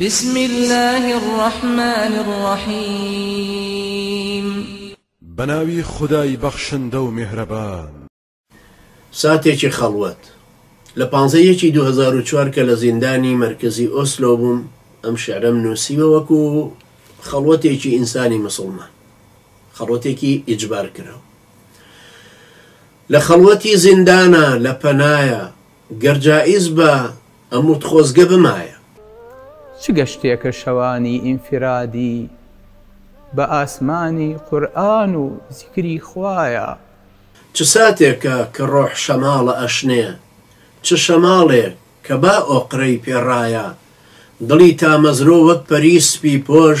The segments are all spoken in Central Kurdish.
بسم اللە الرحمن الرحیم. بەناوی خودای بەخشندەو میهرەبان. ساتێکی خەڵوەت. لە پانزە یەکی دوو هەزار و چوار کە لە زیندانی مەرکەزی ئۆسلۆ بووم ئەم شیعرەم نووسیوە وەکو خەڵوەتێکی ئینسانی مسوڵمان. خەڵوەتێکی ئیجبارکراو. لە خەڵوەتی زیندانە، لە پەنایە. گەر جائیز با ئەم وت خۆزگە بمایە. چ گەشتێکە شەوانی ئینفرادی بە ئاسمانی قورئان و زیکری خوایە. چ ساتێکە کە ڕۆح شەماڵە ئەشنێ چ شەماڵێک کە با ئۆقرەی پێ ڕایە. دڵی تامەزرۆ وەک پەری سپی پۆش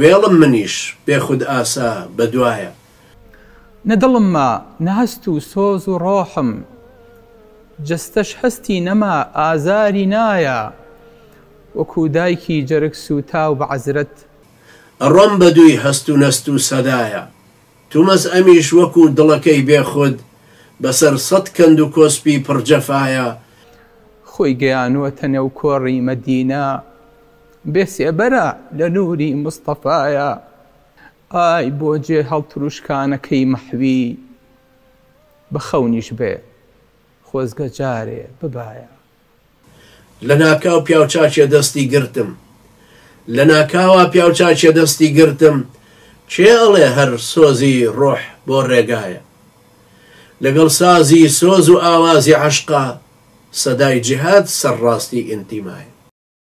وێڵم منیش بێ خود ئاسا بە دوایە. نە دڵم ما نە هەست و سۆز و ڕۆحم جەستەش هەستی نەما ئازاری نایا وەکوو دایکی جەرگ سووتاو بە عەزرەت. ئەڕۆم بە دووی هەست و نەست و سەدایا تومەز ئەمیش وەکوو دڵەکەی بێ خود بە سەر سەد کەند و کۆسپی پڕ جەفایا. خۆی گەیانووەتە نێو کۆڕی مەدینە. بێ سێبەرە لە نوری مستەفایا. ئای بۆ جێ هەڵتروشکانەکەی مەحوی بە خەونیش بێ خۆزگە جارێ ببایا. لەناکاو پیاوچاکێ دەستی گرتم. لەناکاوا پیاوچاکێ دەستی گرتم کێ ئەڵێ هەر سۆزی ڕۆح بۆ ڕێگایە؟ لەگەڵ سازی سۆز و ئاوازی عەشقا سەدای جیهاد سەرڕاستی ئینتیمایە.